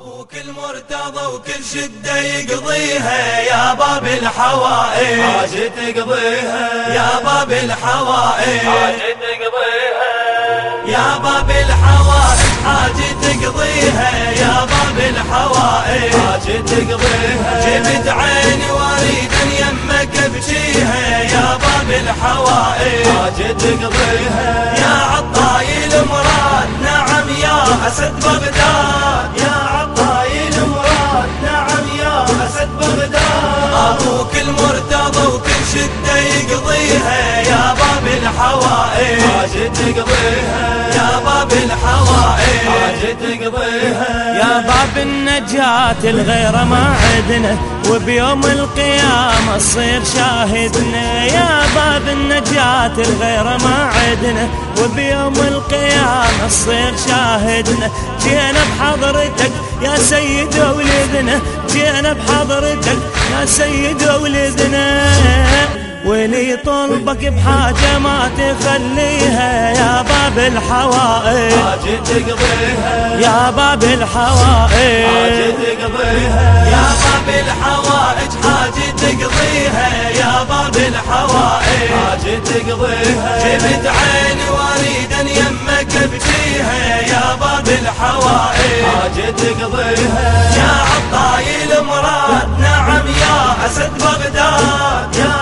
أبوك المرتضى وكل شدة يقضيها يا باب الحوائج. حاجة تقضيها. يا باب الحوائج. تقضيها. يا باب الحوائج. حاجة تقضيها يا باب الحوائج. حاجة تقضيها. جبت عيني واريد يمك ابكيها يا باب الحوائج. حاجة تقضيها. الحوائج حاجة تقضيها. يا باب الحوائج حاجة تقضيها. يا باب النجاة الغير ما عدنا وبيوم القيامة تصير شاهدنا. يا باب النجاة الغير ما عدنا وبيوم القيامة تصير شاهدنا. جينا بحضرتك يا سيد ولدنا جينا بحضرتك يا سيد ولدنا ولي طلبك بحاجة ما تخليها يا باب الحوائج. حاجة تقضيها. يا باب حاجة الحوائج تقضيها. يا باب الحوائج حاجة تقضيها يا باب الحوائج. حاجة تقضيها. جبت عيني واريد يمك ابكيها يا باب الحوائج. حاجة تقضيها. يا عطاي المراد نعم يا أسد بغداد. يا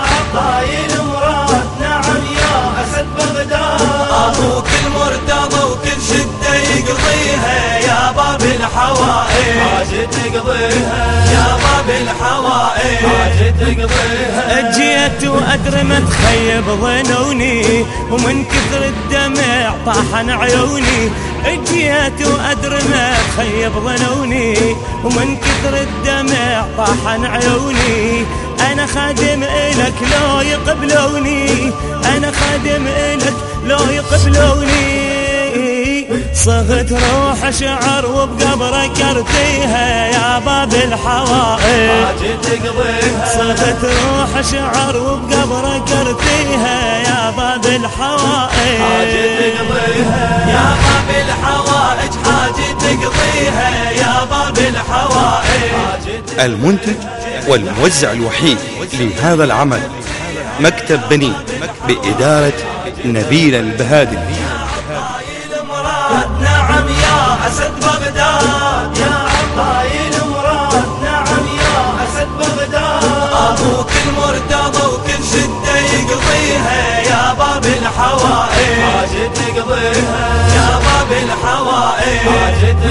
الحوائج حاجة تقضيها. يا باب الحوائج. حاجة تقضيها. جيت وأدري ما تخيب ظنوني ومن كثر الدمع طاحن عيوني. جيت وأدري ما تخيب ظنوني ومن كثر الدمع طاحن عيوني. أنا خادم إلك لو يقبلوني. صغت روح شعر وبقبرك ارتيها يا باب الحوائج. صغت روح شعر وبقبرك ارتيها يا باب الحوائج. يا باب الحوائج حاجة تقضيها يا باب الحوائج. المنتج والموزع الوحيد لهذا العمل مكتب بنين بإدارة نبيل البهادل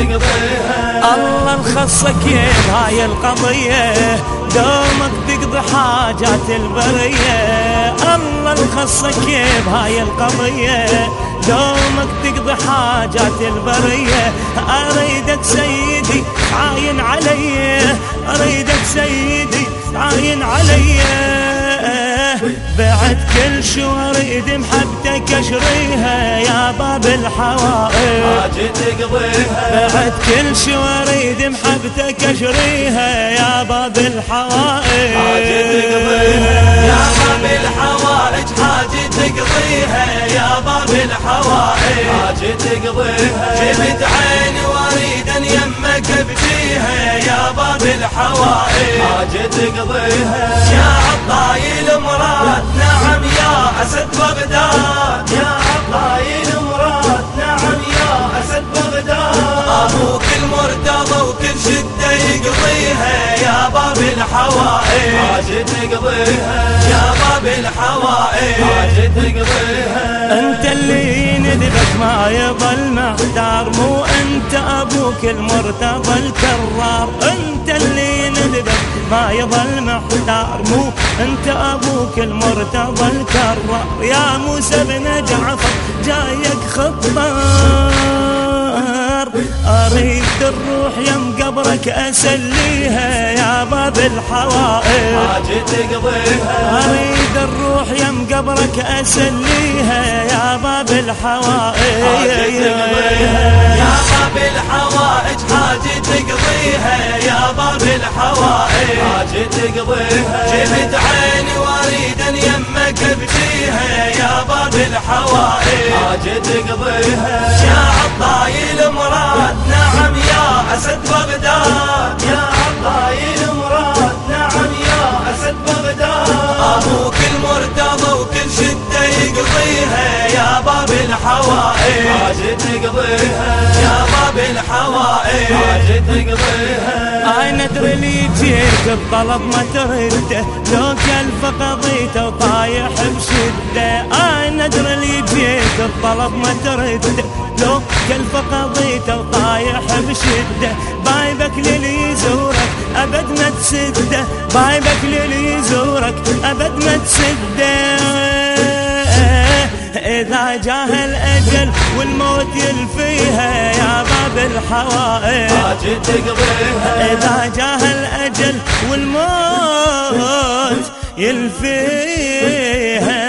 تقضيها. الله الخصك يا هاي القضية. دومك تقضي حاجات البرية. الله الخصك بهاي القضية. دومك تقضي حاجات البرية. أريدك سيدي عاين علي. أريدك سيدي عاين علي. بعد كل شو اريد محبتك أشريها يا باب الحوائج حاجة تقضيها. بعد كل شو اريد محبتك أشريها يا باب الحوائج حاجة تقضيها. يا باب الحوائج حاجة تقضيها يا باب الحوائج حاجة تقضيها. جبت عيني وأريد يمك ابكيها يا باب الحوائج حاجة تقضيها. يا عطاي الحوائج حاجة تقضيها. يا باب الحوائج حاجة تقضيها. انت اللي ندبك ما يظل مقدار. مو انت أبوك المرتضى الكرار. انت اللي ندبك ما يظل محتار مو انت أبوك المرتضى الكرار. يا موسى بن جعفر جايك خطار أريد الروح يم قبرك أسليها يا باب الحوائج. حاجة تقضيها. أريد الروح يم قبرك أسليها يا باب الحوائج. يا باب الحوائج حاجة تقضيها يا باب الحوائج. حاجة تقضيها. جبت عيني وأريد عيونك يا باب الحوائج. حاجة تقضيها. يا عطايل مراد نعم يا أسد بغداد. يا عطايل مراد نعم يا أسد بغداد. أبوك المرتضى وكل شدة يقضيها يا باب الحوائج. حاجة تقضيها. يا باب الحوائج. حاجة تقضيها. اي ندر اللي يجيك بطلب ما ترده. لو كلف قضيته وطايح بشدة. اي ندر اللي يجيك بطلب ما ترده. لو كلف قضيته وطايح بشدة. بايبك للي يزورك أبد ما تسده. بايبك للي يزورك أبد ما تسده. إذا جاه الأجل والموت يلفيها يا باب الحوائج. حاجة تقضيها. إذا جاه الأجل والموت يلفيها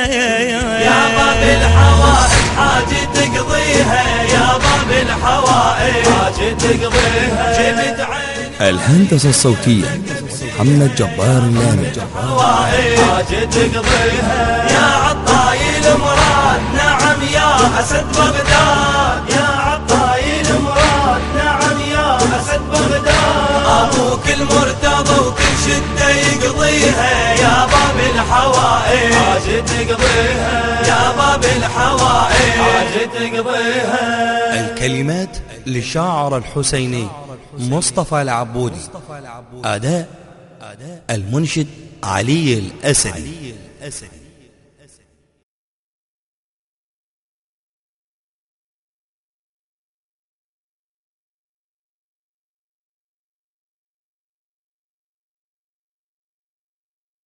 يا باب الحوائج. حاجة تقضيها يا باب الحوائج. حاجة تقضيها. جبت عين الهندسة الصوتية. محمد جبار اللامي تقضيها يا عطايل مراد نعم يا أسد بغداد يا عطايل مراد نعم يا أسد بغداد أبوك المرتضى وكل شدة يقضيها يا باب الحوائج. حاجة تقضيها يا باب الحوائج. حاجة تقضيها الكلمات لشاعر الحسيني مصطفى العبودي. أداء المنشد علي الأسدي.